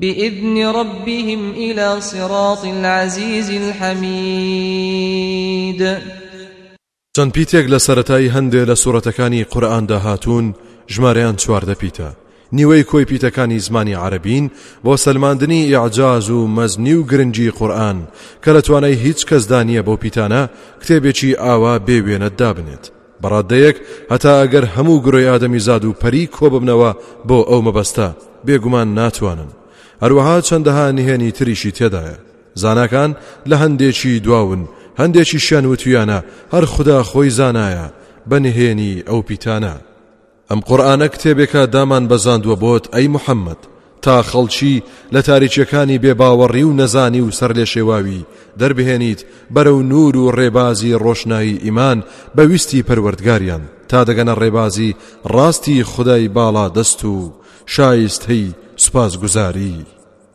بإذن ربهم إلی صراط العزیز الحمید چەند پیتێک لە سەرەتای هەندێ لە سورەتەکانی قورئاندا هاتوون ژمارەیان چواردە پیتە نیوەی کۆی پیتەکانی زمانی عربین بۆ سەلماندنی ئیعجاز و مەزنی و گرنگی قورآن کە لە توانای هیچ کەسدانە بۆ پیتانە کتێبێکی ئاوا بێ وێنەت دابنێت بە ڕاددەیەک هەتا ئەگەر هەموو گرۆی ئادەمیزاد و پەری کۆببنەوە بۆ ئەو مەبەستە بێگومان ناتوانن هەروەها چەندەها نهێنی تریشی تێدایە زاناکان لە هەندێکی دواون هەندێکیشیان وتویانە هەر خدا خۆی زانایە بە نهێنی ئەو پیتانە ئەم قورئانە کتێبێکە دامان بەزاندووە بۆت ئەی محەممەد تا خەڵکی لە تاریکیەکانی بێ باوەڕی و نەزانی و سەر لێ شێواوی دەربهێنیت بەرەو نور و ڕێبازی ڕۆشنایی ئیمان بە ویستی پەروەردگاریان تا دەگەنە ڕێبازی ڕاستی خدای باڵا دەست و شایستەی سوپاس گوزاری.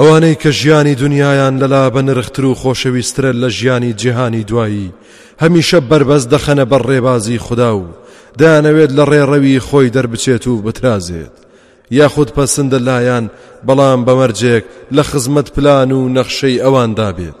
ئەوانەی کە ژیانی دنیایان لەلا بە نرختر و خۆشەویسترە لە ژیانی جیهانی دوایی هەمیشە بەربەست دەخەنە بەر ڕێبازی خودا و دەیانەوێت لە ڕێڕەوی خۆی دەربچێت و بترازێت یاخود پەسندە لایان بەڵام بەمەرجێک لە خزمەت پلان و نەخشەی ئەواندا بێت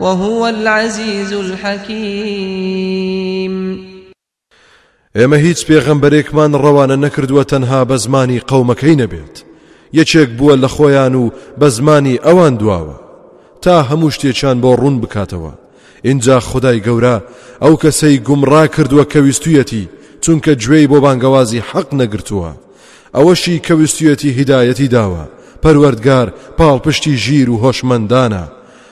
وهو العزیز الحکیم. ئێمە هیچ پێغەمبەرێکمان ڕەوانە نەکردووە تەنها بە زمانی قەومەکەی نەبێت یەکێک بووە لە خۆیان و بە زمانی ئەوان دواوە تا هەموو شتێکیان بۆ ڕوون بکاتەوە اینجا خدای گەورە ئەو کەسەی گومڕا کردووە کە ویستویەتی چونکە گوێی بۆ بانگەوازی حەق نەگرتووە ئەوەشی کە ویستویەتی هیدایەتی داوە پەروەردگار پاڵپشتی ژیر و هۆشمەندانە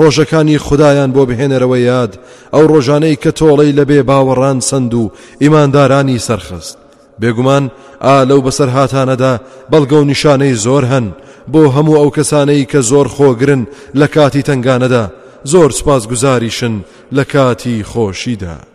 ڕۆژەکانی خودایان بۆ بهێنەرەوە یاد، ئەو ڕۆژانەی کە تۆڵەی لە بێ باوەڕان سەند و ئیماندارانی سەرخست. بێگومان ئا لەو بەسەرهاتانەدا بەڵگە و نیشانەی زۆر هەن بۆ هەموو ئەو کەسانەی کە زۆر خۆگرن لە کاتی تەنگانەدا، زۆر سوپاس گوزاریشن لە کاتی خۆشیدا.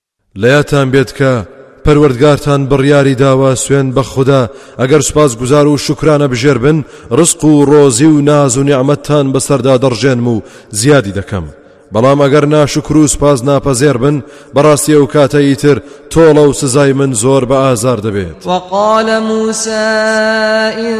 لەیادتان بێت کە پەروەردگارتان بڕیاری داوە سوێن بە خودا ئەگەر سوپاسگوزار و شوکرانەبژێر بن ڕزق و ڕۆزی و ناز و نیعمەتتان بەسەردا دەڕژێنم و زیادی دەکەم بەڵام ئەگەر ناشکر و سوپاس ناپەزێر بن بەڕاستی ئەو کاتە ئیتر تۆڵە و سزای من زۆر بە ئازار دەبێت وقال موسى إن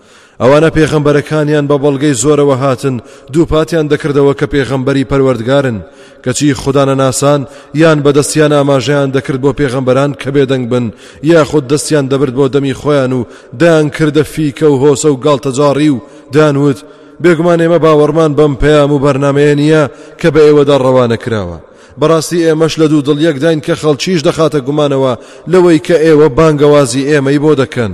ئەوانە پێغەمبەرەکانیان بە بەڵگەی زۆرەوە هاتن دووپاتیان دەکردەوە کە پێغەمبەری پەروەردگارن کەچی خوددانە ناسان یان بە دەستیان ئاماژەیان دەکرد بۆ پێغەمبەران کە بێدەنگ بن یاخود دەستیان دەبرد بۆ دەمی خۆیان و دایان کردە فیکە و هۆسە و گاڵتەجاڕی و دانوت بێگومان ئێمە باوەڕمان بەم پەیام و بەرنمەیە نییە کە بە ئێوەدا ڕەوانە کراوە بەڕاستی ئێمەش لە دوو دڵ یەکداین کە خەڵکیش دەخاتە گومانەوە لەوەی کە ئێوە بانگەوازی ئێمەی بۆ دەکەن.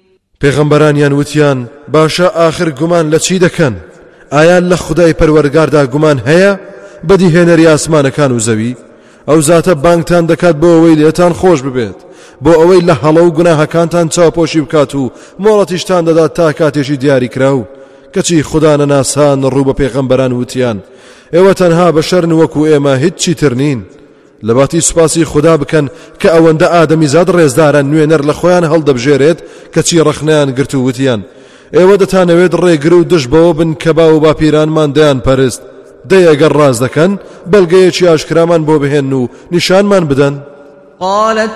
پێغەمبەرانیان وتیان باشە ئاخر گومان لە چی دەکەن ئایا لە خدای پەروەرگاردا گومان هەیە بەدیهێنەری ئاسمانەکان و زەوی ئەو زاتە بانگتان دەکات بۆ ئەوەی لێتان خۆش ببێت بۆ ئەوەی لە هەڵە و گوناهەکانتان چاوپۆشی بکات و مۆڵەتیشتان دەدات تا کاتێکی دیاری کرا و کەچی خوددانە ناسان ڕوو بە پێغەمبەران وتیان ئێوە تەنها بەشەرن وەکو ئێمە هیچ چیتر نین لەباتی سوپاسی خودا بکەن کە ئەوەندە ئادەمیزاد ڕێزدارە نوێنەر لە خۆیان هەڵدەبژێرێت کەچی ڕەخنەیان گرت و وتیان ئێوە دەتانەوێت ڕێگر و دژ بەوە بن کە باو و باپیرانمان دەیان پەرست دەی ئەگەر ڕاست دەکەن بەڵگەیەکی ئاشکرامان بۆ بهێن و نیشانمان بدەن قالت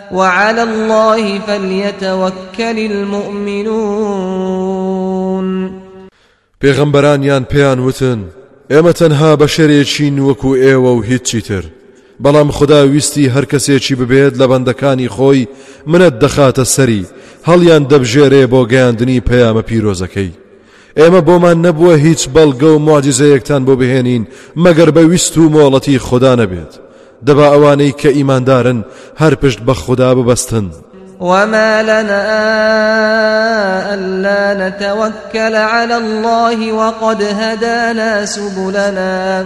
وعلی اللە فلیتوکل المومنون پێغەمبەرانیان پێیان وتن ئێمە تەنها بەشەرێکین وەکو ئێوە و هیچی تر بەڵام خدا ویستی هەر کەسێکی ببێت لە بەندەکانی خۆی منەت دەخاتە سەری هەڵیان دەبژێرێ بۆ گەیاندنی پەیامە پیرۆزەکەی ئێمە بۆمان نەبووە هیچ بەڵگە و موعجیزەیەکتان بۆ بهێنین مەگەر بە ویست و مۆڵەتی خودا نەبێت، دەبا ئەوانەی کە ئیماندارن هەر پشت بە خودا ببەستن. وما لنا ألا نتوكل على الله وقد هدانا سبلنا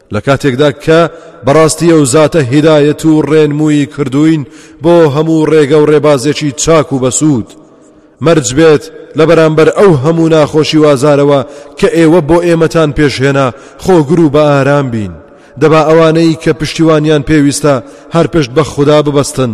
لە کاتێکدا کە بەڕاستی ئەو زاتە هیدایەت و ڕێنمووی کردووین بۆ هەموو ڕێگە و ڕێبازێکی چاک و بەسوود مەرج بێت لە بەرامبەر ئەو هەموو ناخۆشی و ئازارەوە کە ئێوە بۆ ئێمەتان پێشهێنا خۆگر و بە ئارام بین دەبا ئەوانەی کە پشتیوانیان پێویستە هەر پشت بە خودا ببەستن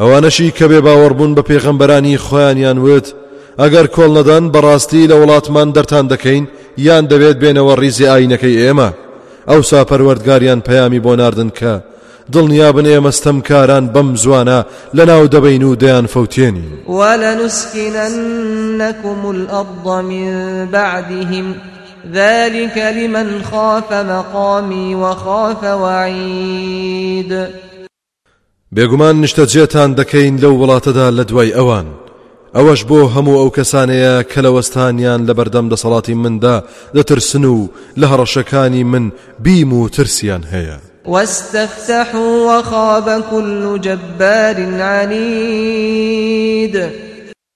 ئەوانەشی کە بێ باوەڕ بوون بە پێغەمبەرانی خۆیانیان وت ئەگەر کۆڵ نەدەن بەڕاستی لە وڵاتمان دەرتان دەکەین یان دەبێت بێنەوە ڕیزی ئاینەکەی ئێمە ئەوسا پەروەردگاریان پەیامی بۆ ناردن کە دڵنیابن ئێمە ستەمکاران بەم زوانە لەناو دەبین و دەیان فەوتێنی وەلەنوسکینەنەکم الأرض من بعدهم ذلك لمن خاف مقامي وخاف وعيد بێگومان نیشتەجێتان دەکەین لەو وڵاتەدا لە دوای ئەوان. ئەوەش بۆ هەموو ئەو کەسانەیە کە لە وەستانیان لە بەردەم دەسەڵاتی مندا دەترسن و لە هەڕەشەکانی من بیم و ترسیان هەیە. واستفتحوا وخاب كل جبار عنيد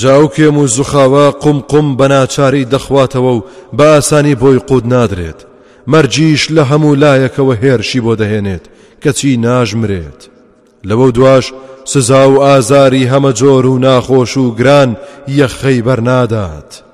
جا ئەو کێم و زوخاوە قوم قوم بە ناچاری دەخواتەوە و بە ئاسانی بۆی قووت نادرێت مەرگیش لە هەموو لایەکەوە هێرشی بۆ دەهێنێت کەچی ناژمرێت لەوە دواش سزا و ئازاری هەمە جۆر و ناخۆش و گران یەخەی بەرنادات.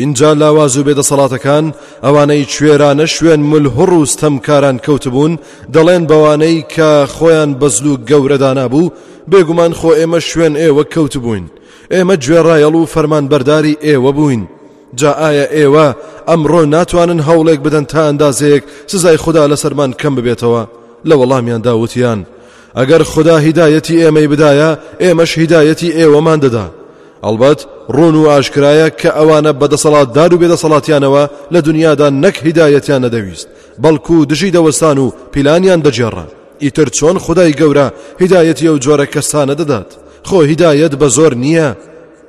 ئینجا لاواز و بێدەسەڵاتەکان ئەوانەی کوێرانە شوێن ملهوڕ و ستەمکاران کەوتبوون دەڵێن بەوانەی کە خۆیان بەزل و گەورەدانا بوو بێگومان خۆ ئێمە شوێن ئێوە کەوتبووین ئێمە گوێڕایەڵ و فەرمان بەرداری ئێوە بووین جا ئایا ئێوە ئەمڕۆ ناتوانن هەوڵێک بدەن تا ئەندازەیەک سزای خوددا لەسەرمان کەم ببێتەوە لە وەڵامیان داوتیان ئەگەر خوددا هیدایەتی ئێمەی بدایە ئێمەش هیدایەتی ئێوەمان دەدا ئەڵبەت ڕوون و ئاشکرایە کە ئەوانە بە دەسەڵاتدار و بێدەسەڵاتیانەوە لە دنیادا نەک هیدایەتیان نەدەویست بەڵکو دژی دەوەستان و پیلانیان دەگێڕا ئیتر چۆن خدای گەورە هیدایەتی ئەو جۆرە کەسانە دەدات خۆ هیدایەت بە زۆر نییە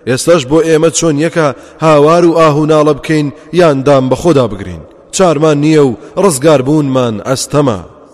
ئێستاش بۆ ئێمە چۆن یەکە هاوار و ئاه و ناڵە بکەین یان دام بە خۆدا بگرین چارمان نییە و ڕزگاربوونمان ئەستەمە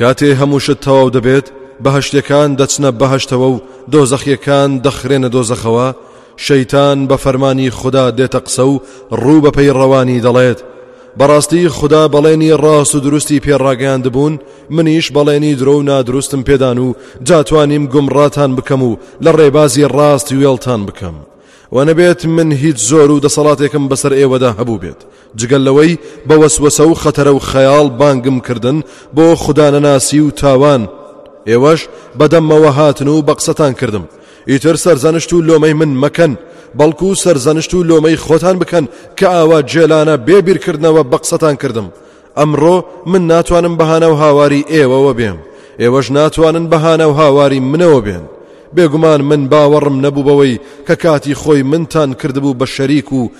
کاتێ هەموو شت تەواو دەبێت، بەهەشتیەکان دەچنە بەهەشتەوە و دۆزەخیەکان دەخرێنە دۆزەخەوە، شەیتان بە فەرمانی خودا دێتە قسە و ڕوو بە پەیڕەوانی دەڵێت، بەڕاستی خودا بەڵێنی ڕاست و دروستی پێ ڕاگەیاندبوون، منیش بەڵێنی درۆ و نادروستم پێدان و جا توانیم گومڕاتان بکەم و لە ڕێبازی ڕاست وێڵتان بکەم. وەنەبێت من هیچ زۆر و دەسەڵاتێکم بەسەر ئێوەدا هەبووبێت، جگە لەوەی بە وەسوەسە و خەتەرە و خەیاڵ بانگم کردن بۆ خودانەناسی و تاوان ئێوەش بەدەممەوە هاتن و بە قسەتان کردم ئیتر سەرزەنشت و لۆمەی من مەکەن بەڵکو و سەرزەنشت و لۆمەی خۆتان بکەن کە ئاوا جێلانە بێبیرکردنەوە بە قسەتان کردم ئەمڕۆ من ناتوانم بەهانە و هاواری ئێوەوە بێم ئێوەش ناتوانن بەهانە و هاواری منەوە بێن بێگومان من باوەڕم نەبوو بەوەی کە کاتی خۆی منتان کردبوو بە شەریک و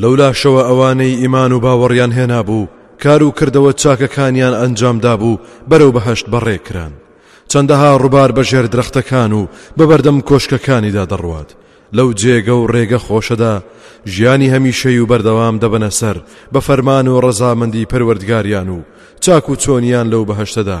لەولاشەوە ئەوانەی ئیمان و باوەڕیان هێنابوو کار و کردەوە چاکەکانیان ئەنجام دابوو بەرەو بەهەشت بەڕێ کران چەندەها ڕوبار بە ژێر درەختەکان و بە بەردەم کۆشکەکانیدا دەڕوات لەو جێگە و ڕێگە خۆشەدا ژیانی هەمیشەی و بەردەوام دەبەنە سەر بە فەرمان و ڕەزامەندی پەروەردگاریان و چاک و چۆنیان لەو بەهەشتەدا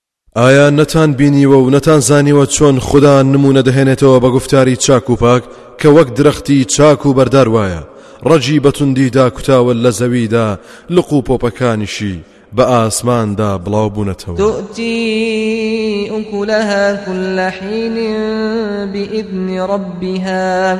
ئایا نەتان بینیوە و نەتان زانیوە چۆن خودا نموونە دەهێنێتەوە بە گوفتاری چاک و پاک کە وەک درەختی چاک و بەردار وایە، ڕەگی بە توندی داکوتاوە لە زەویدا، لق و پۆپەکانیشی بە ئاسماندا بڵاو بوونەتەوە. تؤتی اکلها کل حین بإذن ربها.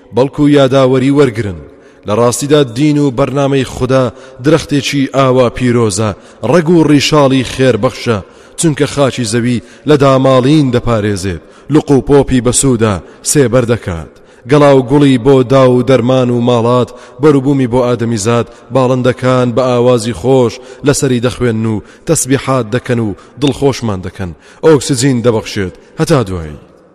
بەڵکو یاداوەری وەرگرن لە ڕاستیدا دین و بەرنامەی خودا درەختێکی ئاوا پیرۆزە ڕەگ و ڕیشاڵی خێربەخشە چونکە خاچی زەوی لە داماڵین دەپارێزێت لق و پۆپی بەسوودە سێبەر دەکات گەڵا و گوڵی بۆ دا و دەرمان و ماڵات بەروبوومی بۆ ئادەمیزاد باڵندەکان بە ئاوازی خۆش لەسەری دەخوێن و تەسبیحات دەکەن و دڵخۆشمان دەکەن ئۆکسجین دەبەخشێت هەتا دوایی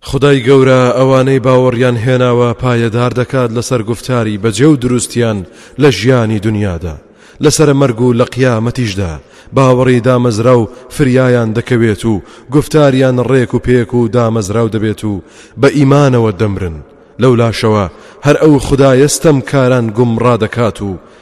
خودای گەورە ئەوانەی باوەڕیان هێناوە پایەدار دەکات لەسەر گوفتاری بەجێ و دروستیان لە ژیانی دنیادا لەسەر مەرگ و لە قیامەتیشدا باوەڕی دامەزرا و فریایان دەکەوێت و گوفتاریان ڕێک و پێک و دامەزراو دەبێت و بە ئیمانەوە دەمرن لەولاشەوە هەر ئەو خودایە ستەمکاران گومڕا دەکات و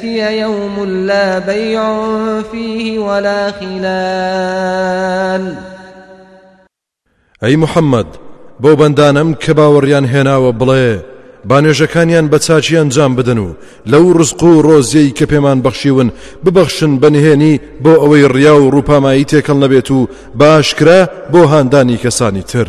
فیه یوم لا بیع فیه ولا خلال ئەی محەممەد، بەو بەندانەم کە باوەڕیان هێناوە بڵێ، با نوێژەکانیان بە چاکی ئەنجام بدەن و لەو ڕزق و ڕۆزیەی کە پێمان بەخشیون ببەخشن بە نهێنی بۆ ئەوەی ڕیا و ڕووپامایی تێکەڵ نەبێت و بە ئاشکرا بۆ هاندانی کەسانی تر.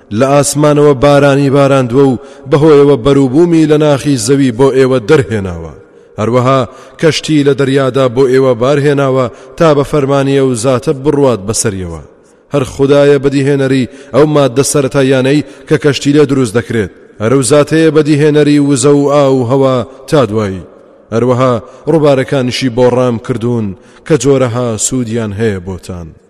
لە ئاسمانەوە بارانی باراندوە و بەهۆیەوە بەروبوومی لە ناخی زەوی بۆ ئێوە دەرهێناوە هەروەها کەشتی لە دەریادا بۆ ئێوە بارهێناوە تا بە فەرمانیە و زاتە بڕوات بەسەریەوە هەر خدایە بەدیهێنەری ئەو مادە سەتایانەی کە کەشتی لێ دروست دەکرێت ئەرە و زاتەیە بەدیهێنەری وزە و ئا و هەوا تا دوایی هەروەها ڕووبارەکانیشی بۆ ڕام کردوون کە جۆرەها سوودیان هەیە بۆتان.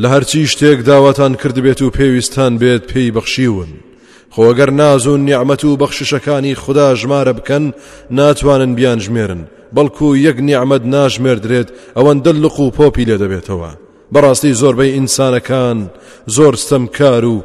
لە هەرچی شتێک داواتان کردبێت و پێویستتان بێت پێی بەخشیون خۆ ئەگەر ناز و نیعمەت و بەخششەکانی خدا ژمارە بکەن ناتوانن بیان ژمێرن بەڵکو یەک نیعممەد ناژمێردرێت ئەوەندە لق و پۆپی لێ دەبێتەوە بەڕاستی زۆربەی ئینسانەکان زۆر ستەمکار و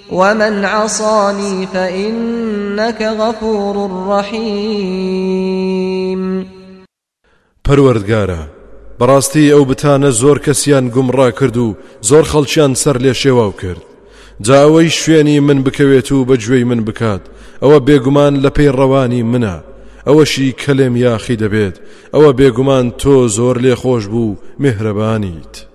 ومن عصانی فانک غفور رحیم پەروەردگارا بەڕاستی ئەو بتانە زۆر کەسیان گومڕا کرد و زۆر خەڵکیان سەر لێ شێواو کرد جا ئەوەی شوێنی من بکەوێت و بە گوێی من بکات ئەوە بێگومان لە پێی ڕەوانی منە ئەوەشی کەلێم یاخی دەبێت ئەوە بێگومان تۆ زۆر لێ خۆش بوو مهرەبانیت.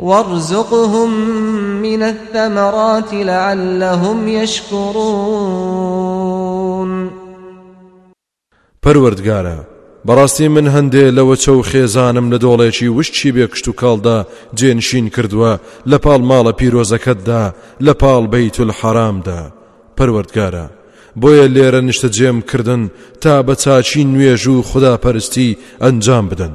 وارزقهم من الثمرات لعلهم یشکرون پەروەردگارا بەڕاستی من هەندێ لە وەچە و خێزانم لە دۆڵێکی وشکی بێ کشت و کاڵدا جێنشین کردووە لە پاڵ ماڵە پیرۆزەکەتدا لە پاڵ بەیت الحەرامدا پەروەردگارە بۆیە لێرە نیشتە جێم کردن تا بە چاچی نوێژ و خوداپەرستی ئەنجام بدەن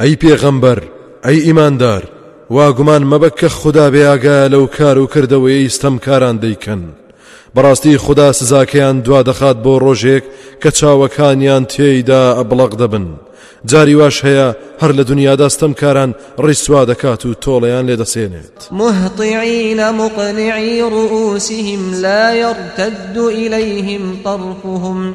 ئەی پێغەمبەر، ئەی ئیماندار، وا گومان مەبە کە خودا بێ ئاگایە لەو کار و کردەوەیەی ستەمکاران دەیکەن، بەڕاستی خودا سزاکەیان دوا دەخات بۆ ڕۆژێک کە چاوەکانیان تێیدا ئەبڵەق دەبن، جاری واش هەیە هەر لە دنیادا ستەمکاران ڕیسوا دەکات و تۆڵەیان لێ دەسێنێت. مهطعین مقنعی رئوسهم لا یرتد الیهم طرفهم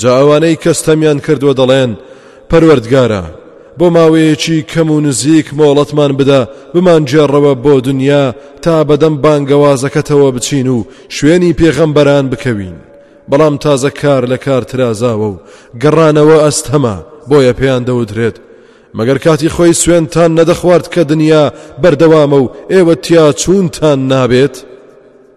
جا ئەوانەی کە ستەمیان کردووە دەڵێن پەروەردگارە بۆ ماوەیەکی کەم و نزیک مۆڵەتمان بدە بمانگێڕەوە بۆ دنیا تا بەدەم بانگەوازەکەتەوە بچین و شوێنی پێغەمبەران بکەوین بەڵام تازە کار لە کار ترازاوە و گەڕانەوە ئەستەمە بۆیە پێیان دەوترێت مەگەر کاتی خۆی سوێنتان نەدەخوارد کە دنیا بەردەوامە و ئێوە تیا چوونتان نابێت؟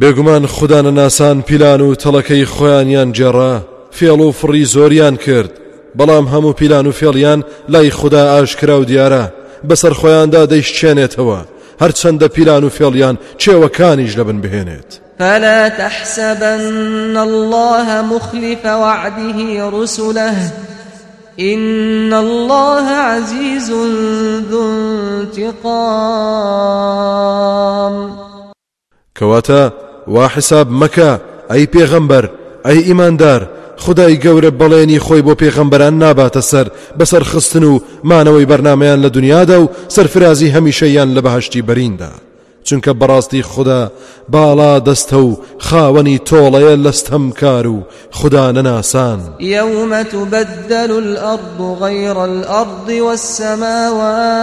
بێگومان خودانەناسان پیلان و تەڵەکەی خۆیانیان گێڕا، فێڵ و فڕی زۆریان کرد، بەڵام هەموو پیلان و فێڵیان لای خودا ئاشکرا و دیارە، بەسەر خۆیاندا دەیشکێنێتەوە، هەرچەندە پیلان و فێڵیان کێوەکانیش لەبن بهێنێت. فلا تحسبن الله مخلف وعده رسله إن الله عزيز ذو انتقام کەواتە وا حساب مەکە ئەی پێغەمبەر ئەی ئیماندار خودای گەورە بەڵێنی خۆی بۆ پێغەمبەران ناباتە سەر بەسەرخستن و مانەوەی بەرنامەیان لە دنیادا و سەرفرازی هەمیشەیان لە بەهەشتی بەریندا چونکە بەڕاستی خوددا باڵا دەستە و خاوەنی تۆڵەیە لە ستەمکار و خوددا نەناسان یومە تبدل الأرض غیر الأرض والسماوات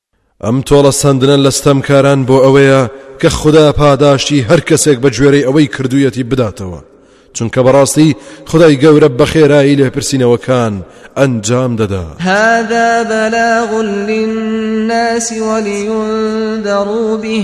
ئەم تۆڵە سەندنە لە ستەمکاران بۆ ئەوەیە کە خودا پاداشتی هەر کەسێک بە گوێرەی ئەوەی کردوویەتی بداتەوە، چونکە بەڕاستی خودای گەورە بە خێرایی لێپرسینەوەکان ئەنجام دەدا. هذا بلاغ للناس ولینذروا به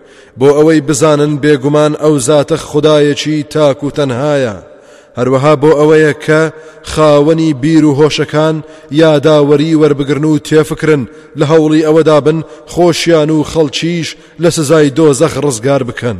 بۆ ئەوەی بزانن بێگومان ئەو زاتە خودایەکی تاک و تەنهایە هەروەها بۆ ئەوەیە کە خاوەنی بیر و هۆشەکان یاداوەری وەربگرن و تێفکرن لە هەوڵی ئەوەدابن خۆشیان و خەڵکیش لە سزای دۆزەخ ڕزگار بکەن.